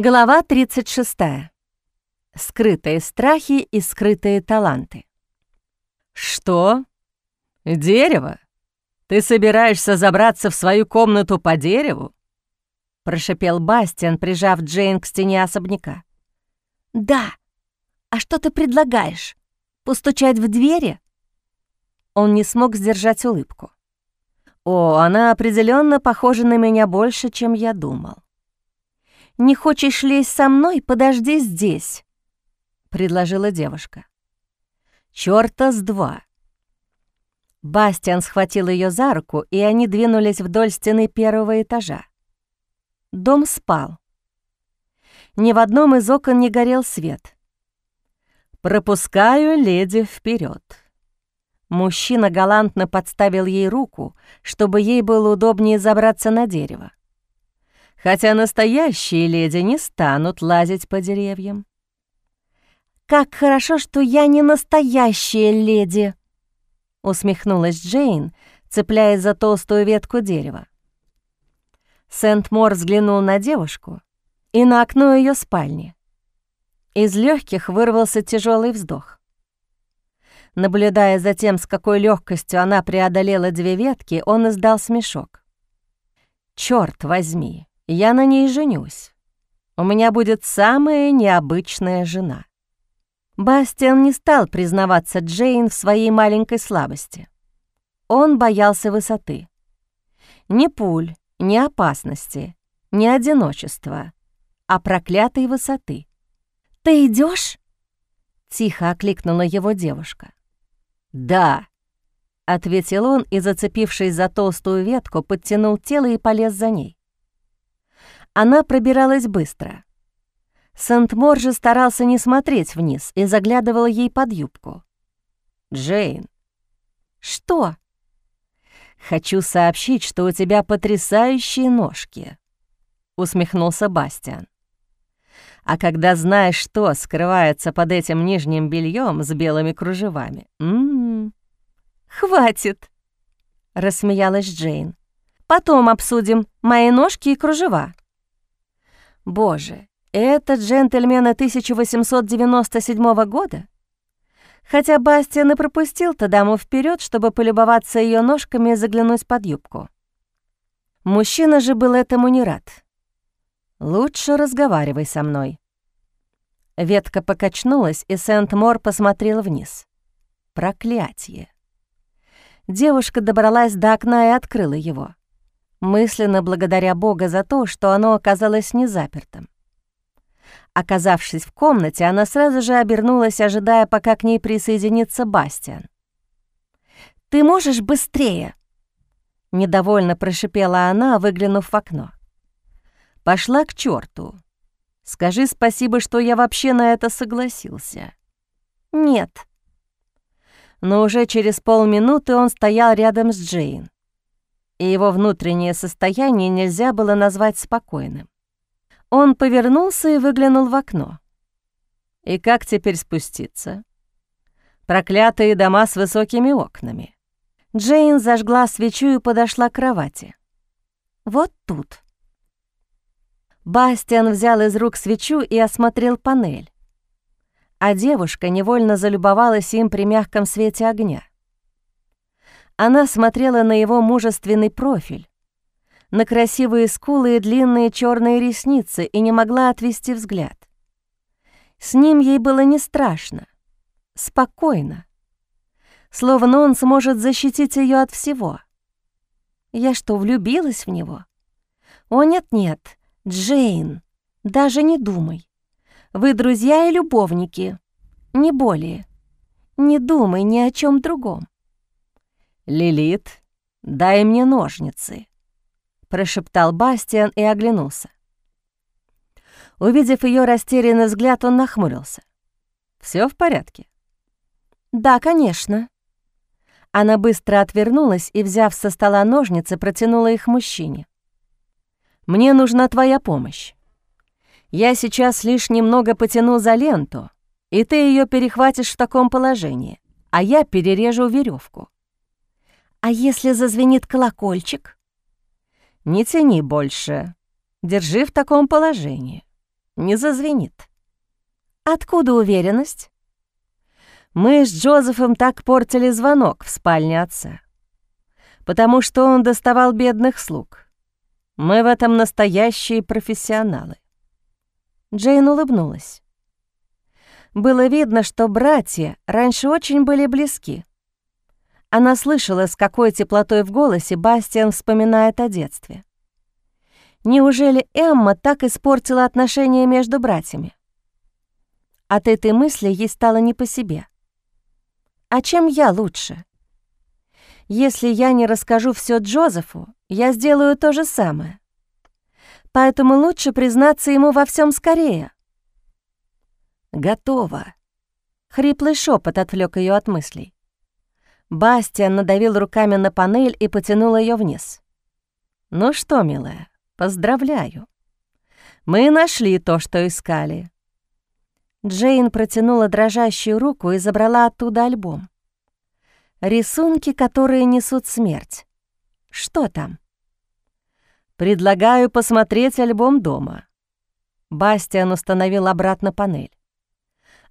Глава 36. Скрытые страхи и скрытые таланты. «Что? Дерево? Ты собираешься забраться в свою комнату по дереву?» Прошипел Бастиан, прижав Джейн к стене особняка. «Да. А что ты предлагаешь? Постучать в двери?» Он не смог сдержать улыбку. «О, она определенно похожа на меня больше, чем я думал. «Не хочешь лезть со мной? Подожди здесь», — предложила девушка. «Чёрта с два». Бастиан схватил ее за руку, и они двинулись вдоль стены первого этажа. Дом спал. Ни в одном из окон не горел свет. «Пропускаю леди вперед. Мужчина галантно подставил ей руку, чтобы ей было удобнее забраться на дерево хотя настоящие леди не станут лазить по деревьям. «Как хорошо, что я не настоящая леди!» — усмехнулась Джейн, цепляясь за толстую ветку дерева. Сент-Мор взглянул на девушку и на окно ее спальни. Из легких вырвался тяжелый вздох. Наблюдая за тем, с какой легкостью она преодолела две ветки, он издал смешок. Черт возьми! Я на ней женюсь. У меня будет самая необычная жена». Бастиан не стал признаваться Джейн в своей маленькой слабости. Он боялся высоты. Ни пуль, ни опасности, ни одиночества, а проклятой высоты. «Ты идешь? тихо окликнула его девушка. «Да», — ответил он и, зацепившись за толстую ветку, подтянул тело и полез за ней. Она пробиралась быстро. Сент-Мор же старался не смотреть вниз и заглядывал ей под юбку. «Джейн». «Что?» «Хочу сообщить, что у тебя потрясающие ножки», — усмехнулся Бастиан. «А когда знаешь, что скрывается под этим нижним бельем с белыми кружевами...» М -м -м. «Хватит», — рассмеялась Джейн. «Потом обсудим мои ножки и кружева». Боже, это джентльмены 1897 года? Хотя Бастиан и пропустил-то даму вперед, чтобы полюбоваться ее ножками и заглянуть под юбку. Мужчина же был этому не рад. «Лучше разговаривай со мной». Ветка покачнулась, и Сент-Мор посмотрел вниз. Проклятие. Девушка добралась до окна и открыла его мысленно благодаря Бога за то, что оно оказалось не запертым. Оказавшись в комнате, она сразу же обернулась, ожидая, пока к ней присоединится Бастиан. «Ты можешь быстрее?» Недовольно прошипела она, выглянув в окно. «Пошла к черту. Скажи спасибо, что я вообще на это согласился». «Нет». Но уже через полминуты он стоял рядом с Джейн и его внутреннее состояние нельзя было назвать спокойным. Он повернулся и выглянул в окно. И как теперь спуститься? Проклятые дома с высокими окнами. Джейн зажгла свечу и подошла к кровати. Вот тут. Бастиан взял из рук свечу и осмотрел панель. А девушка невольно залюбовалась им при мягком свете огня. Она смотрела на его мужественный профиль, на красивые скулы и длинные черные ресницы и не могла отвести взгляд. С ним ей было не страшно, спокойно, словно он сможет защитить ее от всего. Я что, влюбилась в него? О, нет-нет, Джейн, даже не думай. Вы друзья и любовники, не более. Не думай ни о чем другом. «Лилит, дай мне ножницы», — прошептал Бастиан и оглянулся. Увидев ее растерянный взгляд, он нахмурился. Все в порядке?» «Да, конечно». Она быстро отвернулась и, взяв со стола ножницы, протянула их мужчине. «Мне нужна твоя помощь. Я сейчас лишь немного потяну за ленту, и ты ее перехватишь в таком положении, а я перережу веревку. «А если зазвенит колокольчик?» «Не тяни больше. Держи в таком положении. не зазвенит. Откуда уверенность? Мы с Джозефом так портили звонок в спальне отца, потому что он доставал бедных слуг. Мы в этом настоящие профессионалы. Джейн улыбнулась. Было видно, что братья раньше очень были близки. Она слышала, с какой теплотой в голосе Бастиан вспоминает о детстве. Неужели Эмма так испортила отношения между братьями? От этой мысли ей стало не по себе. А чем я лучше? Если я не расскажу все Джозефу, я сделаю то же самое. Поэтому лучше признаться ему во всем скорее. Готово. Хриплый шепот отвлек ее от мыслей. Бастиан надавил руками на панель и потянул ее вниз. «Ну что, милая, поздравляю. Мы нашли то, что искали». Джейн протянула дрожащую руку и забрала оттуда альбом. Рисунки, которые несут смерть. Что там? «Предлагаю посмотреть альбом дома». Бастиан установил обратно панель.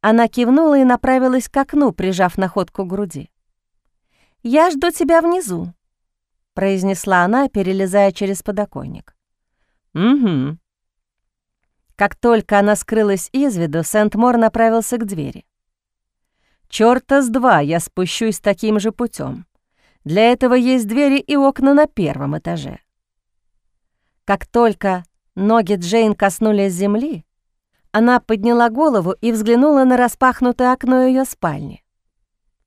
Она кивнула и направилась к окну, прижав находку к груди. «Я жду тебя внизу», — произнесла она, перелезая через подоконник. «Угу». Как только она скрылась из виду, Сент-Мор направился к двери. «Чёрта с два я спущусь таким же путем. Для этого есть двери и окна на первом этаже». Как только ноги Джейн коснулись земли, она подняла голову и взглянула на распахнутое окно ее спальни.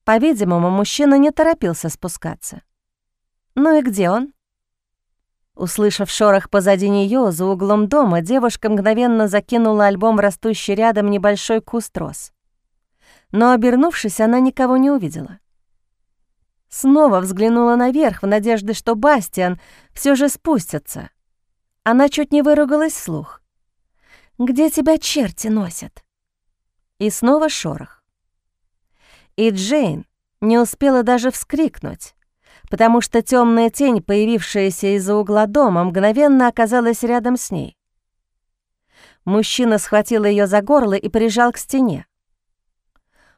По-видимому, мужчина не торопился спускаться. «Ну и где он?» Услышав шорох позади нее за углом дома, девушка мгновенно закинула альбом растущий рядом небольшой куст роз. Но, обернувшись, она никого не увидела. Снова взглянула наверх в надежде, что Бастиан все же спустится. Она чуть не выругалась вслух. Где тебя черти носят?» И снова шорох. И Джейн не успела даже вскрикнуть, потому что темная тень, появившаяся из-за угла дома, мгновенно оказалась рядом с ней. Мужчина схватил ее за горло и прижал к стене.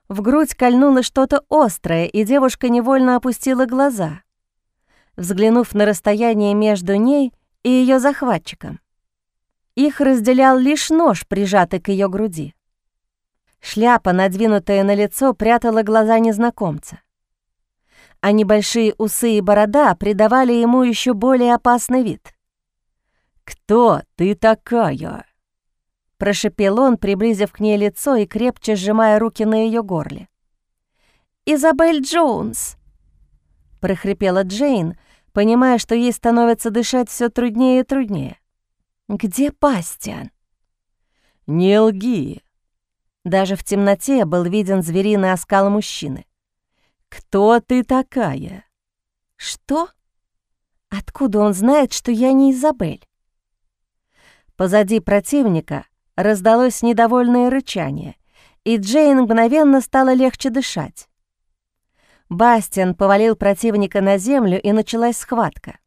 В грудь кольнуло что-то острое, и девушка невольно опустила глаза, взглянув на расстояние между ней и ее захватчиком. Их разделял лишь нож, прижатый к ее груди. Шляпа, надвинутая на лицо, прятала глаза незнакомца. А небольшие усы и борода придавали ему еще более опасный вид. «Кто ты такая?» Прошипел он, приблизив к ней лицо и крепче сжимая руки на ее горле. «Изабель Джонс!» — прохрипела Джейн, понимая, что ей становится дышать все труднее и труднее. «Где Пастиан?» «Не лги!» Даже в темноте был виден звериный оскал мужчины. «Кто ты такая?» «Что? Откуда он знает, что я не Изабель?» Позади противника раздалось недовольное рычание, и Джейн мгновенно стало легче дышать. Бастиан повалил противника на землю, и началась схватка.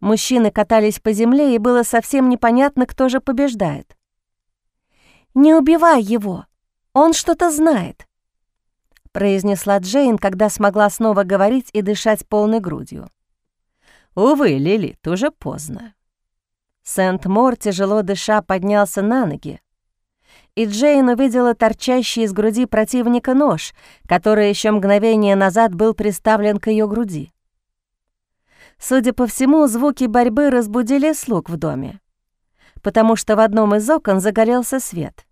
Мужчины катались по земле, и было совсем непонятно, кто же побеждает. «Не убивай его! Он что-то знает!» произнесла Джейн, когда смогла снова говорить и дышать полной грудью. «Увы, Лилит, уже поздно». Сент-Мор, тяжело дыша, поднялся на ноги, и Джейн увидела торчащий из груди противника нож, который еще мгновение назад был приставлен к ее груди. Судя по всему, звуки борьбы разбудили слуг в доме, потому что в одном из окон загорелся свет.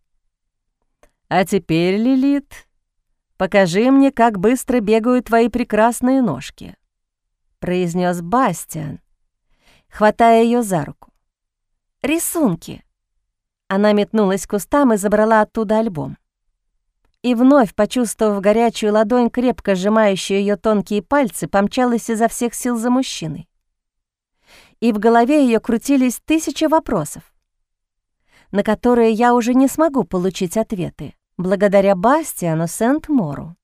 «А теперь, Лилит, покажи мне, как быстро бегают твои прекрасные ножки», — произнес Бастиан, хватая ее за руку. «Рисунки». Она метнулась к кустам и забрала оттуда альбом. И вновь, почувствовав горячую ладонь, крепко сжимающую ее тонкие пальцы, помчалась изо всех сил за мужчиной. И в голове ее крутились тысячи вопросов, на которые я уже не смогу получить ответы, благодаря Бастиану Сент-Мору.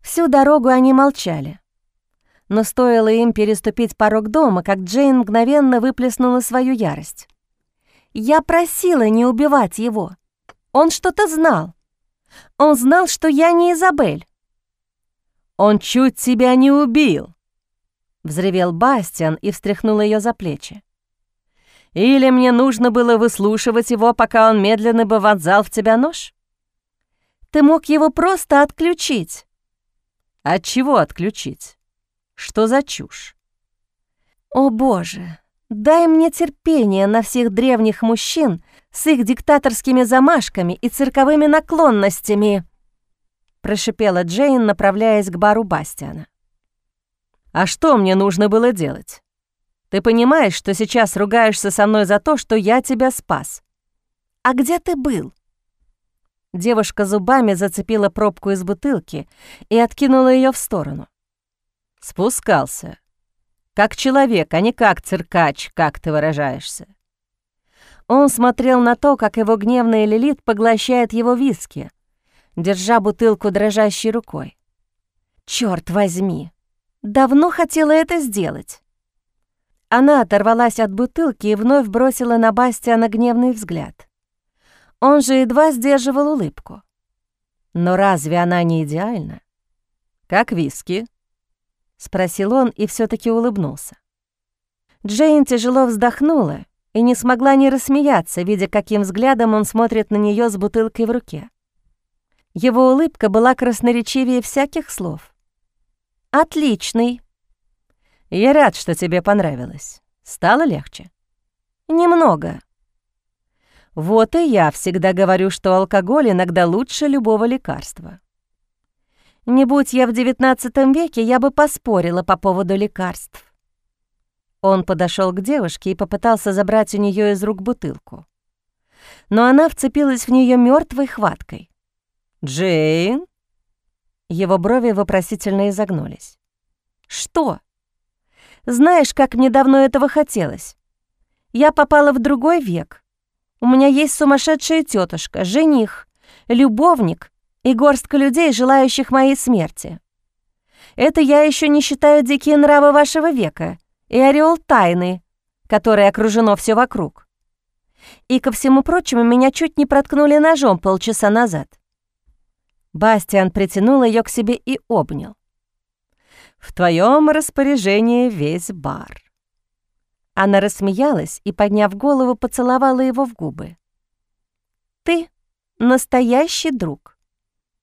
Всю дорогу они молчали. Но стоило им переступить порог дома, как Джейн мгновенно выплеснула свою ярость. Я просила не убивать его. Он что-то знал. Он знал, что я не Изабель. Он чуть тебя не убил!» — взревел Бастиан и встряхнул ее за плечи. «Или мне нужно было выслушивать его, пока он медленно бы вонзал в тебя нож?» «Ты мог его просто отключить». «От чего отключить? Что за чушь?» «О боже, дай мне терпение на всех древних мужчин с их диктаторскими замашками и цирковыми наклонностями!» прошипела Джейн, направляясь к бару Бастиана. «А что мне нужно было делать? Ты понимаешь, что сейчас ругаешься со мной за то, что я тебя спас?» «А где ты был?» Девушка зубами зацепила пробку из бутылки и откинула ее в сторону. «Спускался. Как человек, а не как циркач, как ты выражаешься». Он смотрел на то, как его гневная Лилит поглощает его виски — держа бутылку дрожащей рукой. «Чёрт возьми! Давно хотела это сделать!» Она оторвалась от бутылки и вновь бросила на Бастиана гневный взгляд. Он же едва сдерживал улыбку. Но разве она не идеальна? «Как виски?» — спросил он и все таки улыбнулся. Джейн тяжело вздохнула и не смогла не рассмеяться, видя, каким взглядом он смотрит на нее с бутылкой в руке. Его улыбка была красноречивее всяких слов. «Отличный!» «Я рад, что тебе понравилось. Стало легче?» «Немного». «Вот и я всегда говорю, что алкоголь иногда лучше любого лекарства». «Не будь я в девятнадцатом веке, я бы поспорила по поводу лекарств». Он подошел к девушке и попытался забрать у нее из рук бутылку. Но она вцепилась в нее мертвой хваткой. «Джейн?» Его брови вопросительно изогнулись. «Что? Знаешь, как мне давно этого хотелось? Я попала в другой век. У меня есть сумасшедшая тетушка, жених, любовник и горстка людей, желающих моей смерти. Это я еще не считаю дикие нравы вашего века и ореол тайны, которой окружено все вокруг. И, ко всему прочему, меня чуть не проткнули ножом полчаса назад. Бастиан притянул ее к себе и обнял. «В твоем распоряжении весь бар». Она рассмеялась и, подняв голову, поцеловала его в губы. «Ты настоящий друг».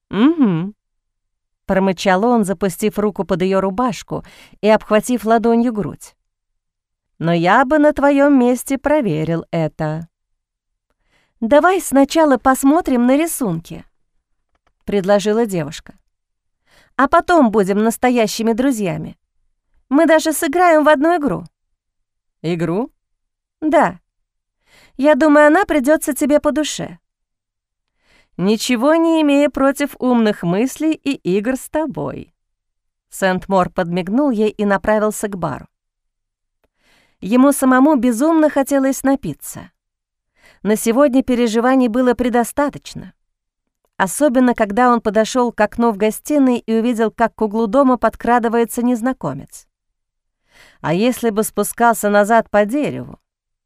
«Угу», — промычал он, запустив руку под ее рубашку и обхватив ладонью грудь. «Но я бы на твоем месте проверил это». «Давай сначала посмотрим на рисунки», предложила девушка. «А потом будем настоящими друзьями. Мы даже сыграем в одну игру». «Игру?» «Да. Я думаю, она придется тебе по душе». «Ничего не имея против умных мыслей и игр с тобой». Сент-Мор подмигнул ей и направился к бару. Ему самому безумно хотелось напиться. На сегодня переживаний было предостаточно. Особенно, когда он подошел к окну в гостиной и увидел, как к углу дома подкрадывается незнакомец. А если бы спускался назад по дереву,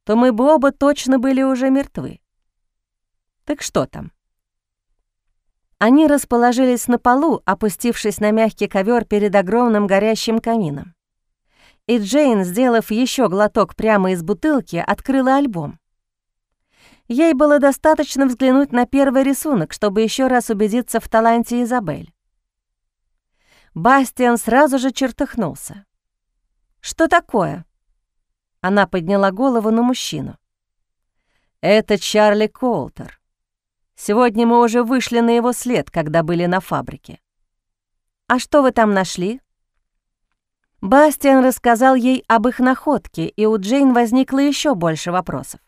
то мы бы оба точно были уже мертвы. Так что там? Они расположились на полу, опустившись на мягкий ковер перед огромным горящим камином. И Джейн, сделав еще глоток прямо из бутылки, открыла альбом. Ей было достаточно взглянуть на первый рисунок, чтобы еще раз убедиться в таланте Изабель. Бастиан сразу же чертыхнулся. «Что такое?» Она подняла голову на мужчину. «Это Чарли Колтер. Сегодня мы уже вышли на его след, когда были на фабрике». «А что вы там нашли?» Бастиан рассказал ей об их находке, и у Джейн возникло еще больше вопросов.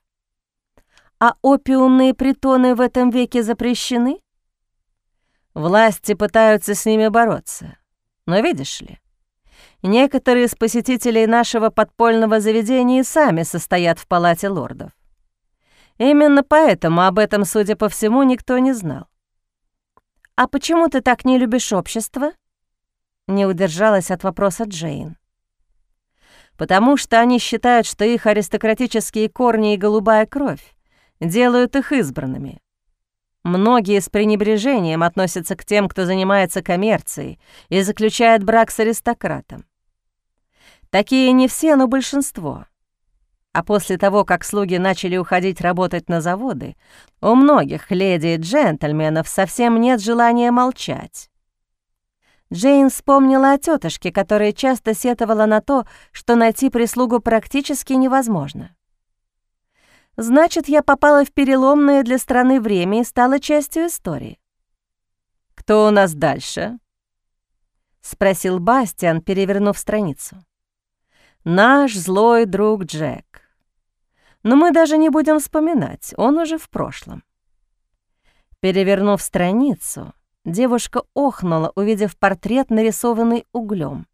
А опиумные притоны в этом веке запрещены? Власти пытаются с ними бороться. Но видишь ли, некоторые из посетителей нашего подпольного заведения сами состоят в палате лордов. Именно поэтому об этом, судя по всему, никто не знал. «А почему ты так не любишь общество?» Не удержалась от вопроса Джейн. «Потому что они считают, что их аристократические корни и голубая кровь делают их избранными. Многие с пренебрежением относятся к тем, кто занимается коммерцией и заключает брак с аристократом. Такие не все, но большинство. А после того, как слуги начали уходить работать на заводы, у многих леди и джентльменов совсем нет желания молчать. Джейн вспомнила о тетушке, которая часто сетовала на то, что найти прислугу практически невозможно. Значит, я попала в переломное для страны время и стала частью истории. «Кто у нас дальше?» — спросил Бастиан, перевернув страницу. «Наш злой друг Джек. Но мы даже не будем вспоминать, он уже в прошлом». Перевернув страницу, девушка охнула, увидев портрет, нарисованный углем.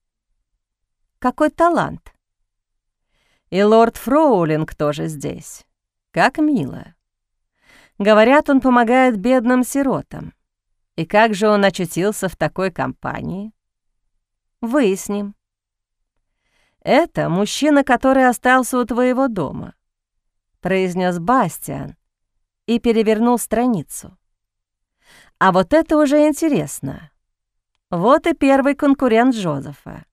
«Какой талант!» «И лорд Фроулинг тоже здесь». Как мило. Говорят, он помогает бедным сиротам. И как же он очутился в такой компании? Выясним. Это мужчина, который остался у твоего дома, произнес Бастиан и перевернул страницу. А вот это уже интересно. Вот и первый конкурент Джозефа,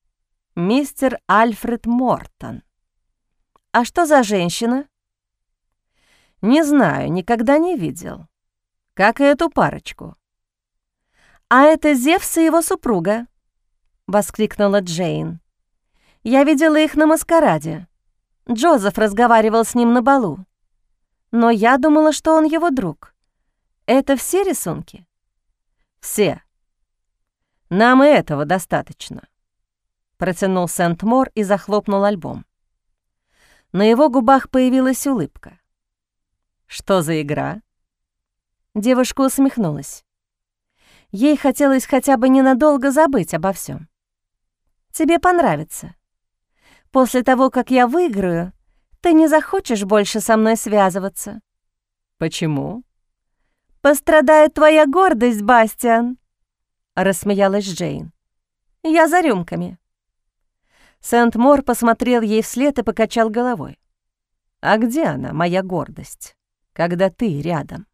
мистер Альфред Мортон. А что за женщина? «Не знаю, никогда не видел. Как и эту парочку». «А это Зевс и его супруга», — воскликнула Джейн. «Я видела их на маскараде. Джозеф разговаривал с ним на балу. Но я думала, что он его друг. Это все рисунки?» «Все. Нам и этого достаточно», — протянул Сент-Мор и захлопнул альбом. На его губах появилась улыбка. Что за игра? Девушка усмехнулась. Ей хотелось хотя бы ненадолго забыть обо всем. Тебе понравится. После того, как я выиграю, ты не захочешь больше со мной связываться. Почему? Пострадает твоя гордость, Бастиан, рассмеялась Джейн. Я за рюмками. Сент-Мор посмотрел ей вслед и покачал головой. А где она, моя гордость? Когда ты рядом.